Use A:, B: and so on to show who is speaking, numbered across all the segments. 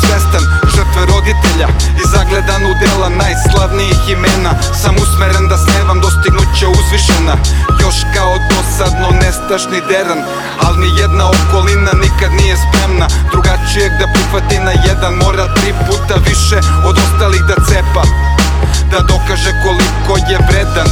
A: svestan Žrtve roditelja i zagledan u dela najslavnijih imena. Sam usmeren da snevam dostignuća uzvišena Još kao dosadno nestašni deran. Al ni jedna okolina nikad nije spremna Drugačijeg da prihvati na jedan mora tri puta više Od ostalih da cepa Da dokaže koliko je vredan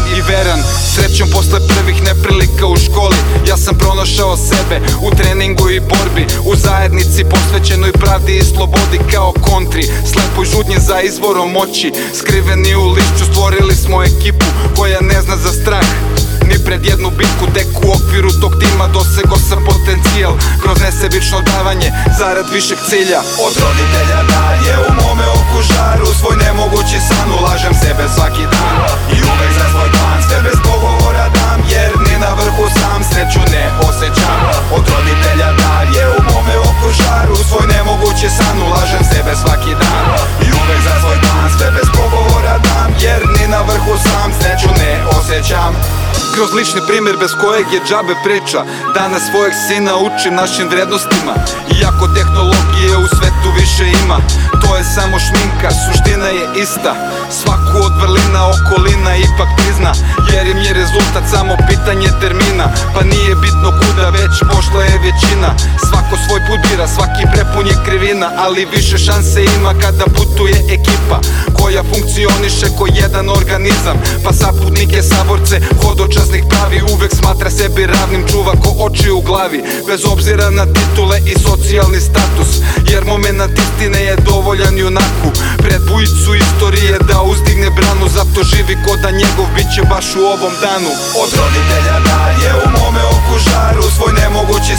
A: Srećom posle prvih neprilika u školi. Ja sam pronašao sebe u treningu i borbi U zajednici posvećenoj pravdi i slobodi kao kontri. Slepoj žudnje za izvorom moći Skriveni u lišću stvorili smo ekipu koja ne zna za strah. Ni pred jednu bitku Tek u okviru tog tima dosego sam potencijal Kroz nesebično davanje zarad višeg cilja.
B: Od roditelja dalje u mome
A: Kroz lični primjer bez kojeg je džabe priča Danas svojeg sina učim našim vrednostima. Iako tehnologije u svetu više ima To je samo šminka, suština je ista. Svaku od vrlina okolina ipak prizna Jer im je rezultat samo pitanje termina. Pa nije bitno kuda već pošla je većina. Svako svoj put bira, svaki krivina Ali više šanse ima kada putuje ekipa Koja funkcioniše ko jedan organizam. Pa saputnike, saborce, hodočasnih pravi Uvek smatra sebi ravnim, čuva ko oči u glavi Bez obzira na titule i socijalni status Jer moment istine je dovoljan junaku. Pred bujicu istorije da uzdigne branu Zato živi ko da njegov bit će baš u ovom danu.
B: Od roditelja dalje u mome oku žaru Svoj nemogući